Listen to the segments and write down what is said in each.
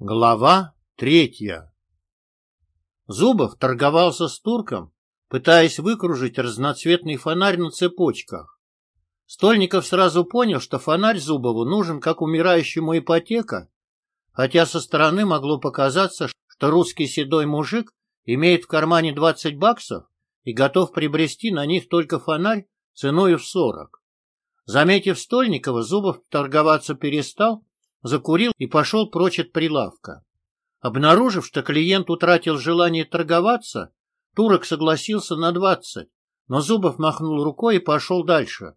Глава третья Зубов торговался с турком, пытаясь выкружить разноцветный фонарь на цепочках. Стольников сразу понял, что фонарь Зубову нужен как умирающему ипотека, хотя со стороны могло показаться, что русский седой мужик имеет в кармане 20 баксов и готов приобрести на них только фонарь ценой в 40. Заметив Стольникова, Зубов торговаться перестал, закурил и пошел прочь от прилавка. Обнаружив, что клиент утратил желание торговаться, турок согласился на двадцать, но Зубов махнул рукой и пошел дальше.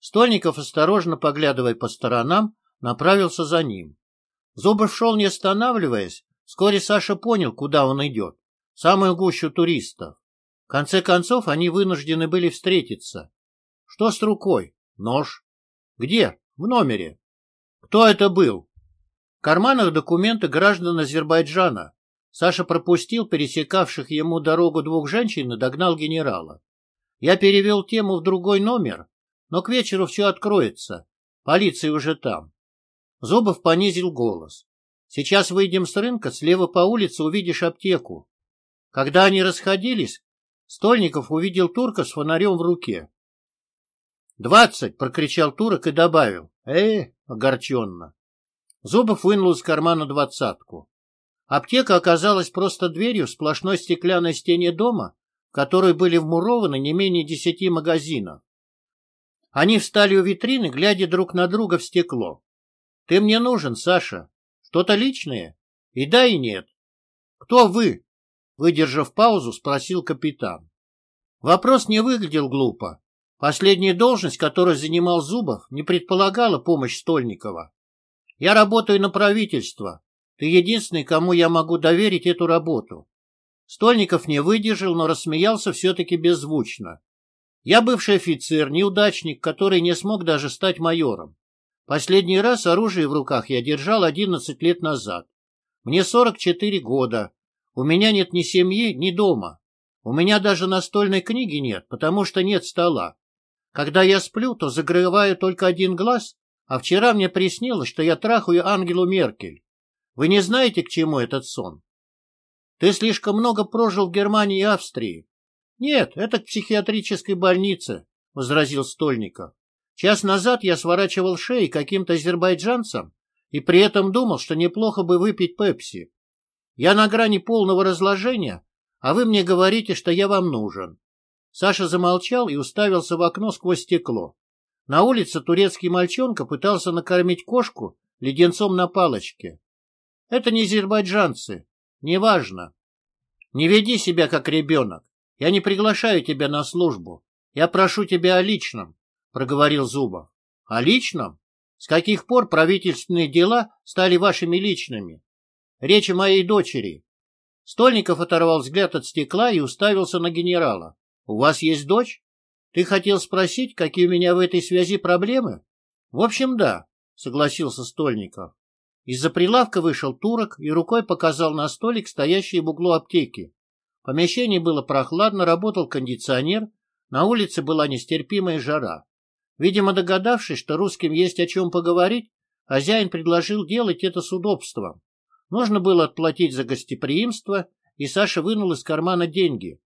Стольников, осторожно поглядывая по сторонам, направился за ним. Зубов шел, не останавливаясь. Вскоре Саша понял, куда он идет. Самую гущу туристов. В конце концов, они вынуждены были встретиться. Что с рукой? Нож. Где? В номере. Кто это был? В карманах документы граждан Азербайджана. Саша пропустил пересекавших ему дорогу двух женщин и догнал генерала. Я перевел тему в другой номер, но к вечеру все откроется. Полиция уже там. Зубов понизил голос. Сейчас выйдем с рынка, слева по улице увидишь аптеку. Когда они расходились, Стольников увидел турка с фонарем в руке. «Двадцать!» — прокричал турок и добавил. «Э, огорченно!» Зубов вынул из кармана двадцатку. Аптека оказалась просто дверью в сплошной стеклянной стене дома, в которой были вмурованы не менее десяти магазинов. Они встали у витрины, глядя друг на друга в стекло. «Ты мне нужен, Саша. Что-то личное?» «И да, и нет». «Кто вы?» Выдержав паузу, спросил капитан. Вопрос не выглядел глупо. Последняя должность, которую занимал Зубов, не предполагала помощь Стольникова. Я работаю на правительство. Ты единственный, кому я могу доверить эту работу. Стольников не выдержал, но рассмеялся все-таки беззвучно. Я бывший офицер, неудачник, который не смог даже стать майором. Последний раз оружие в руках я держал 11 лет назад. Мне 44 года. У меня нет ни семьи, ни дома. У меня даже настольной книги нет, потому что нет стола. Когда я сплю, то закрываю только один глаз, а вчера мне приснилось, что я трахаю Ангелу Меркель. Вы не знаете, к чему этот сон? Ты слишком много прожил в Германии и Австрии. Нет, это к психиатрической больнице, — возразил Стольников. Час назад я сворачивал шеи каким-то азербайджанцам и при этом думал, что неплохо бы выпить пепси. Я на грани полного разложения, а вы мне говорите, что я вам нужен. Саша замолчал и уставился в окно сквозь стекло. На улице турецкий мальчонка пытался накормить кошку леденцом на палочке. Это не азербайджанцы. Неважно. Не веди себя как ребенок. Я не приглашаю тебя на службу. Я прошу тебя о личном, — проговорил Зубов. О личном? С каких пор правительственные дела стали вашими личными? Речь о моей дочери. Стольников оторвал взгляд от стекла и уставился на генерала. У вас есть дочь? Ты хотел спросить, какие у меня в этой связи проблемы? В общем, да, согласился Стольников. Из-за прилавка вышел турок и рукой показал на столик, стоящий в углу аптеки. В помещении было прохладно, работал кондиционер, на улице была нестерпимая жара. Видимо, догадавшись, что русским есть о чем поговорить, хозяин предложил делать это с удобством. Нужно было отплатить за гостеприимство, и Саша вынул из кармана деньги.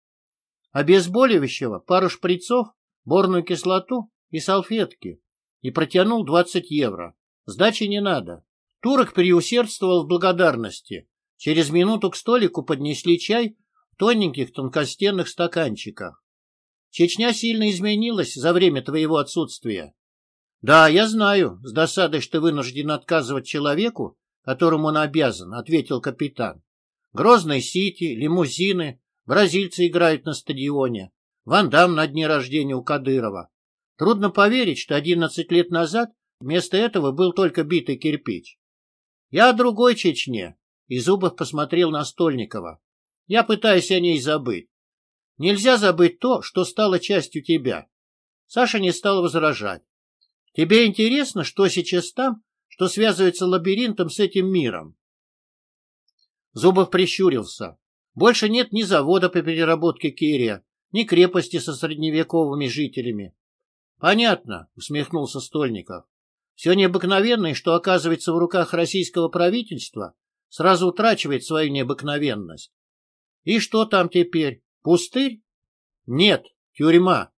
Обезболивающего, пару шприцов, борную кислоту и салфетки. И протянул 20 евро. Сдачи не надо. Турок переусердствовал в благодарности. Через минуту к столику поднесли чай в тоненьких тонкостенных стаканчиках. Чечня сильно изменилась за время твоего отсутствия. Да, я знаю, с досадой, что вынужден отказывать человеку, которому он обязан, ответил капитан. Грозной Сити, лимузины, Бразильцы играют на стадионе. Ван Дам на дне рождения у Кадырова. Трудно поверить, что 11 лет назад вместо этого был только битый кирпич. Я о другой Чечне. И Зубов посмотрел на Стольникова. Я пытаюсь о ней забыть. Нельзя забыть то, что стало частью тебя. Саша не стал возражать. Тебе интересно, что сейчас там, что связывается лабиринтом с этим миром? Зубов прищурился. Больше нет ни завода по переработке кирия, ни крепости со средневековыми жителями. — Понятно, — усмехнулся Стольников. — Все необыкновенное, что оказывается в руках российского правительства, сразу утрачивает свою необыкновенность. И что там теперь? Пустырь? Нет, тюрьма.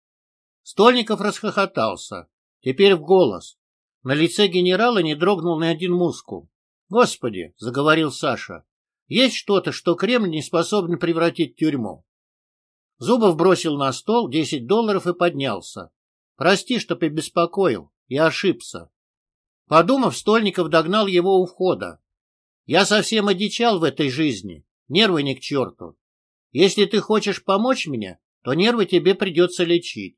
Стольников расхохотался. Теперь в голос. На лице генерала не дрогнул ни один мускул. «Господи!» — заговорил Саша. «Есть что-то, что Кремль не способен превратить в тюрьму». Зубов бросил на стол десять долларов и поднялся. «Прости, что побеспокоил. Я ошибся». Подумав, Стольников догнал его у входа. «Я совсем одичал в этой жизни. Нервы ни к черту. Если ты хочешь помочь мне, то нервы тебе придется лечить».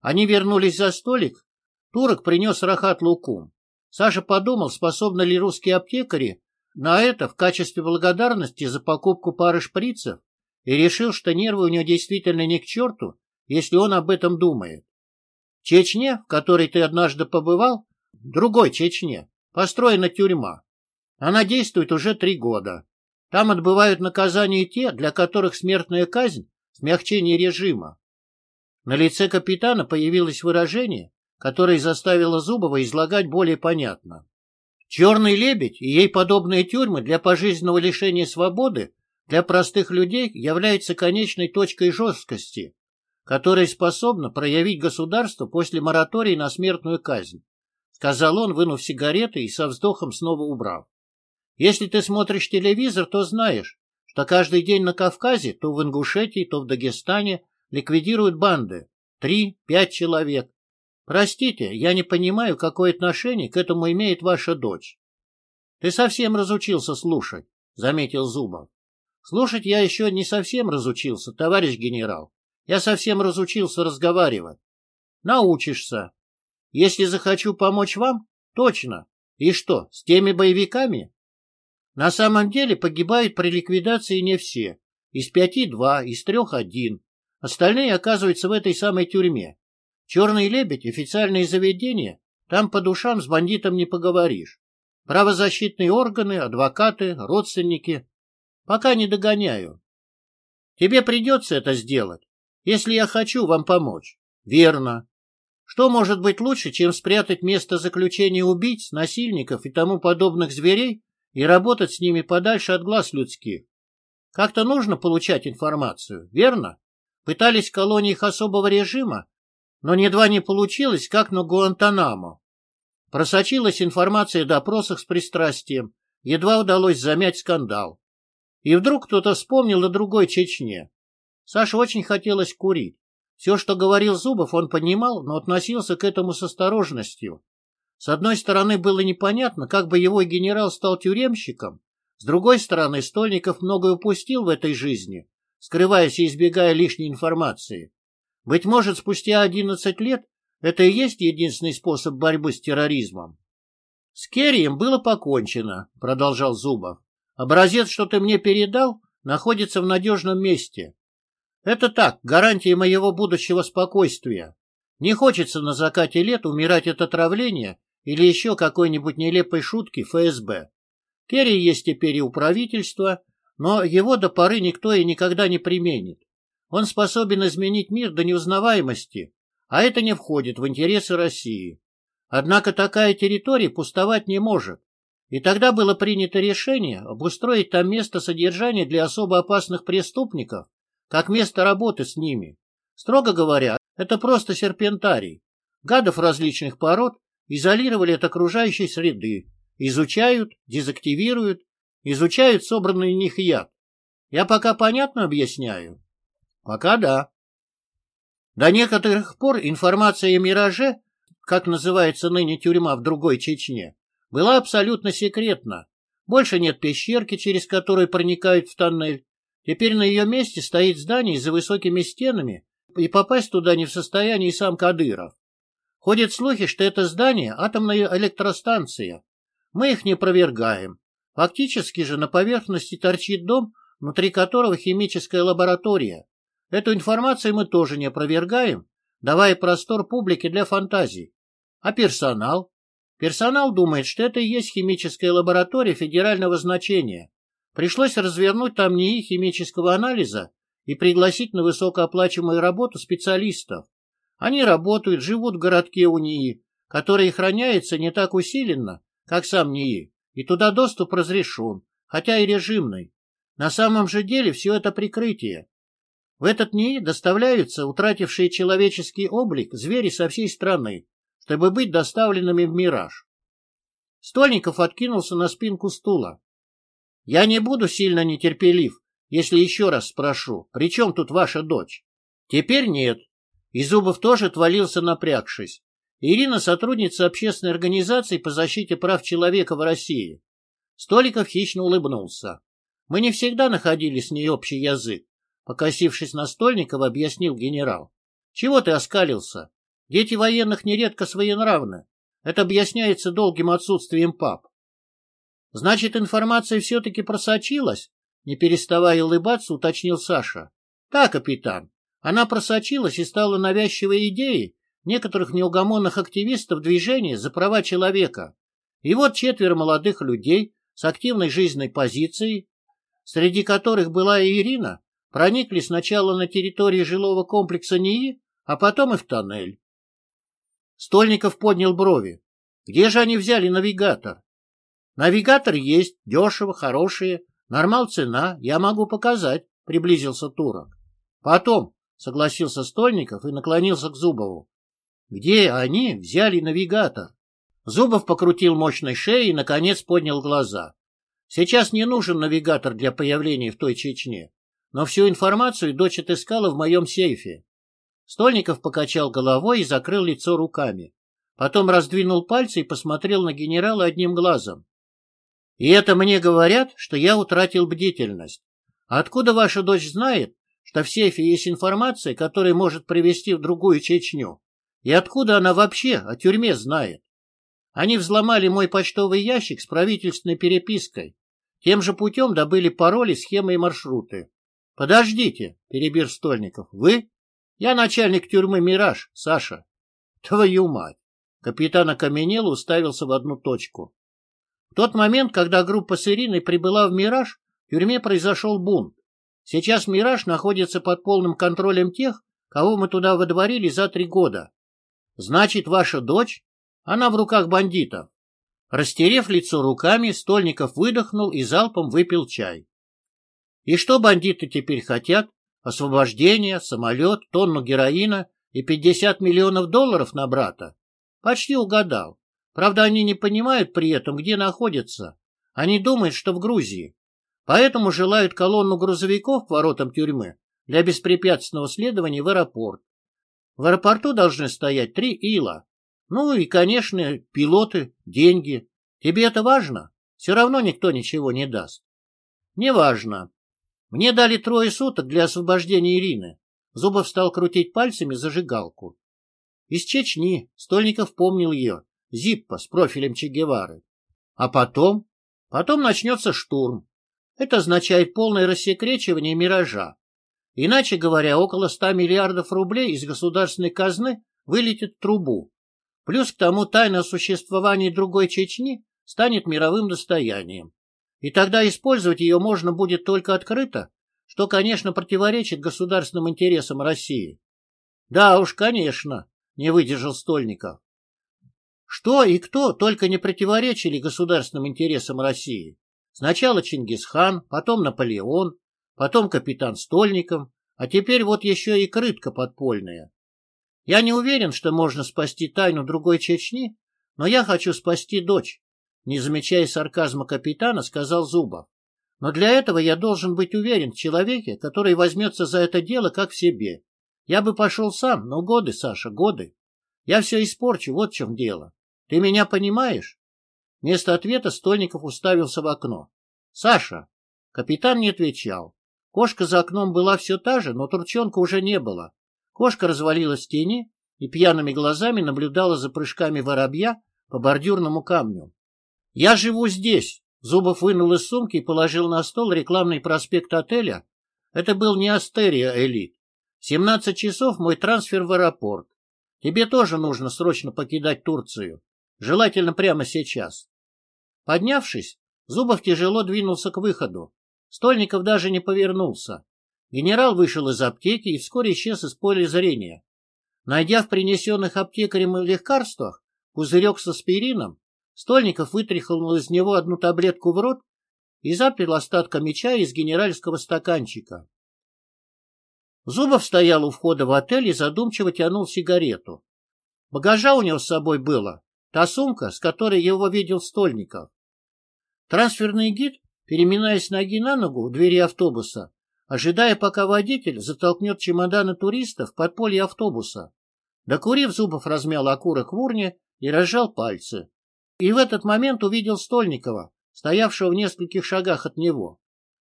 Они вернулись за столик. Турок принес рахат лукум. Саша подумал, способны ли русские аптекари на это в качестве благодарности за покупку пары шприцев, и решил, что нервы у него действительно не к черту, если он об этом думает. В Чечне, в которой ты однажды побывал, другой Чечне, построена тюрьма. Она действует уже три года. Там отбывают наказание те, для которых смертная казнь – смягчение режима. На лице капитана появилось выражение, которое заставило Зубова излагать более понятно. Черный лебедь и ей подобные тюрьмы для пожизненного лишения свободы для простых людей являются конечной точкой жесткости, которая способна проявить государство после моратория на смертную казнь, сказал он, вынув сигареты и со вздохом снова убрав. Если ты смотришь телевизор, то знаешь, что каждый день на Кавказе, то в Ингушетии, то в Дагестане ликвидируют банды. Три-пять человек. Простите, я не понимаю, какое отношение к этому имеет ваша дочь. Ты совсем разучился слушать, заметил Зубов. Слушать я еще не совсем разучился, товарищ генерал. Я совсем разучился разговаривать. Научишься. Если захочу помочь вам, точно. И что, с теми боевиками? На самом деле погибают при ликвидации не все. Из пяти два, из трех один. Остальные оказываются в этой самой тюрьме. Черный лебедь, официальные заведения, там по душам с бандитом не поговоришь. Правозащитные органы, адвокаты, родственники. Пока не догоняю. Тебе придется это сделать, если я хочу вам помочь. Верно. Что может быть лучше, чем спрятать место заключения убийц, насильников и тому подобных зверей и работать с ними подальше от глаз людских? Как-то нужно получать информацию, верно? Пытались в колониях особого режима, но едва не получилось, как на Гуантанамо. Просочилась информация о допросах с пристрастием, едва удалось замять скандал. И вдруг кто-то вспомнил о другой Чечне. Саше очень хотелось курить. Все, что говорил Зубов, он понимал, но относился к этому с осторожностью. С одной стороны, было непонятно, как бы его генерал стал тюремщиком, с другой стороны, Стольников многое упустил в этой жизни, скрываясь и избегая лишней информации. Быть может, спустя 11 лет это и есть единственный способ борьбы с терроризмом. С Керрием было покончено, продолжал Зубов. Образец, что ты мне передал, находится в надежном месте. Это так, гарантия моего будущего спокойствия. Не хочется на закате лет умирать от отравления или еще какой-нибудь нелепой шутки ФСБ. Керри есть теперь и у правительства, но его до поры никто и никогда не применит. Он способен изменить мир до неузнаваемости, а это не входит в интересы России. Однако такая территория пустовать не может. И тогда было принято решение обустроить там место содержания для особо опасных преступников, как место работы с ними. Строго говоря, это просто серпентарий. Гадов различных пород изолировали от окружающей среды, изучают, дезактивируют, изучают собранный в них яд. Я пока понятно объясняю? Пока да. До некоторых пор информация о «Мираже», как называется ныне тюрьма в другой Чечне, была абсолютно секретна. Больше нет пещерки, через которую проникают в тоннель. Теперь на ее месте стоит здание за высокими стенами, и попасть туда не в состоянии сам Кадыров. Ходят слухи, что это здание – атомная электростанция. Мы их не провергаем. Фактически же на поверхности торчит дом, внутри которого химическая лаборатория. Эту информацию мы тоже не опровергаем, давая простор публике для фантазий. А персонал? Персонал думает, что это и есть химическая лаборатория федерального значения. Пришлось развернуть там НИИ химического анализа и пригласить на высокооплачиваемую работу специалистов. Они работают, живут в городке у НИИ, который охраняется не так усиленно, как сам НИИ, и туда доступ разрешен, хотя и режимный. На самом же деле все это прикрытие. В этот НИИ доставляются утратившие человеческий облик звери со всей страны, чтобы быть доставленными в «Мираж». Стольников откинулся на спинку стула. «Я не буду сильно нетерпелив, если еще раз спрошу, при чем тут ваша дочь?» «Теперь нет». И Зубов тоже отвалился, напрягшись. Ирина – сотрудница общественной организации по защите прав человека в России. Столиков хищно улыбнулся. Мы не всегда находили с ней общий язык. Покосившись на Стольникова, объяснил генерал. Чего ты оскалился? Дети военных нередко своенравны. Это объясняется долгим отсутствием пап. Значит, информация все-таки просочилась? Не переставая улыбаться, уточнил Саша. Да, капитан. Она просочилась и стала навязчивой идеей некоторых неугомонных активистов движения за права человека. И вот четверо молодых людей с активной жизненной позицией, среди которых была и Ирина, проникли сначала на территории жилого комплекса НИИ, а потом и в тоннель. Стольников поднял брови. Где же они взяли навигатор? Навигатор есть, дешево, хорошие, нормал цена, я могу показать, приблизился Турок. Потом, согласился Стольников и наклонился к Зубову. Где они взяли навигатор? Зубов покрутил мощной шеей и, наконец, поднял глаза. Сейчас не нужен навигатор для появления в той Чечне, но всю информацию дочь отыскала в моем сейфе. Стольников покачал головой и закрыл лицо руками. Потом раздвинул пальцы и посмотрел на генерала одним глазом. И это мне говорят, что я утратил бдительность. Откуда ваша дочь знает, что в сейфе есть информация, которая может привести в другую Чечню? И откуда она вообще о тюрьме знает? Они взломали мой почтовый ящик с правительственной перепиской. Тем же путем добыли пароли, схемы и маршруты. — Подождите, — перебил Стольников. — Вы? Я начальник тюрьмы «Мираж», Саша. — Твою мать! Капитан окаменел уставился в одну точку. В тот момент, когда группа с Ириной прибыла в «Мираж», в тюрьме произошел бунт. Сейчас «Мираж» находится под полным контролем тех, кого мы туда выдворили за три года. Значит, ваша дочь? Она в руках бандитов. Растерев лицо руками, Стольников выдохнул и залпом выпил чай. И что бандиты теперь хотят? Освобождение, самолет, тонну героина и пятьдесят миллионов долларов на брата? Почти угадал. Правда, они не понимают при этом, где находятся. Они думают, что в Грузии. Поэтому желают колонну грузовиков к воротам тюрьмы для беспрепятственного следования в аэропорт. В аэропорту должны стоять три ила. Ну и, конечно, пилоты, деньги. Тебе это важно? Все равно никто ничего не даст. Не важно. Мне дали трое суток для освобождения Ирины. Зубов стал крутить пальцами зажигалку. Из Чечни Стольников помнил ее. Зиппа с профилем Че Гевары. А потом? Потом начнется штурм. Это означает полное рассекречивание миража. Иначе говоря, около 100 миллиардов рублей из государственной казны вылетит в трубу. Плюс к тому тайна о существовании другой Чечни станет мировым достоянием. И тогда использовать ее можно будет только открыто, что, конечно, противоречит государственным интересам России. Да уж, конечно, не выдержал Стольников. Что и кто только не противоречили государственным интересам России. Сначала Чингисхан, потом Наполеон, потом капитан Стольников, а теперь вот еще и крытка подпольная. Я не уверен, что можно спасти тайну другой Чечни, но я хочу спасти дочь, не замечая сарказма капитана, сказал Зубов. Но для этого я должен быть уверен в человеке, который возьмется за это дело как в себе. Я бы пошел сам, но годы, Саша, годы. Я все испорчу, вот в чем дело. Ты меня понимаешь? Вместо ответа Стольников уставился в окно. Саша. Капитан не отвечал. Кошка за окном была все та же, но турчонка уже не было. Кошка развалилась в тени и пьяными глазами наблюдала за прыжками воробья по бордюрному камню. «Я живу здесь!» Зубов вынул из сумки и положил на стол рекламный проспект отеля. Это был не Астерия Элит. Семнадцать часов мой трансфер в аэропорт. Тебе тоже нужно срочно покидать Турцию. Желательно прямо сейчас. Поднявшись, Зубов тяжело двинулся к выходу. Стольников даже не повернулся. Генерал вышел из аптеки и вскоре исчез из поля зрения. Найдя в принесенных аптекарем лекарствах пузырек с аспирином, Стольников вытряхнул из него одну таблетку в рот и запил остатками чая из генеральского стаканчика. Зубов стоял у входа в отель и задумчиво тянул сигарету. Багажа у него с собой было, та сумка, с которой его видел Стольников. Трансферный гид, переминаясь ноги на ногу в двери автобуса, ожидая, пока водитель затолкнет чемоданы туристов в подполье автобуса. Докурив, Зубов размял окурок в урне и разжал пальцы. И в этот момент увидел Стольникова, стоявшего в нескольких шагах от него.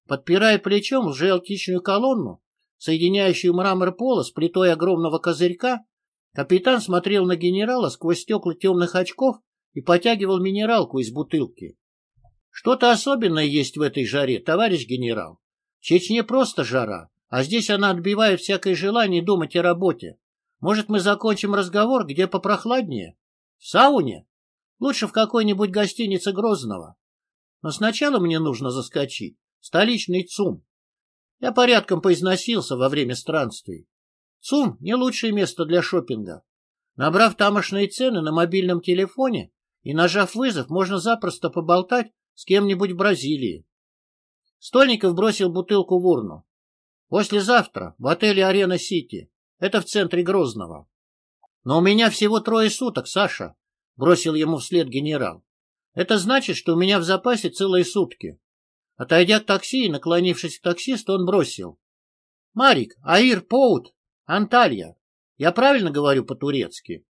Подпирая плечом уже алтичную колонну, соединяющую мрамор пола с плитой огромного козырька, капитан смотрел на генерала сквозь стекла темных очков и потягивал минералку из бутылки. Что-то особенное есть в этой жаре, товарищ генерал. В Чечне просто жара, а здесь она отбивает всякое желание думать о работе. Может, мы закончим разговор где попрохладнее? В сауне? Лучше в какой-нибудь гостинице Грозного. Но сначала мне нужно заскочить. Столичный ЦУМ. Я порядком поизносился во время странствий. ЦУМ — не лучшее место для шопинга. Набрав тамошные цены на мобильном телефоне и нажав вызов, можно запросто поболтать с кем-нибудь в Бразилии. Стольников бросил бутылку в урну. Послезавтра в отеле «Арена Сити». Это в центре Грозного. Но у меня всего трое суток, Саша, — бросил ему вслед генерал. Это значит, что у меня в запасе целые сутки. Отойдя к такси и наклонившись к таксисту, он бросил. — Марик, Аир, Поут, Анталья. Я правильно говорю по-турецки?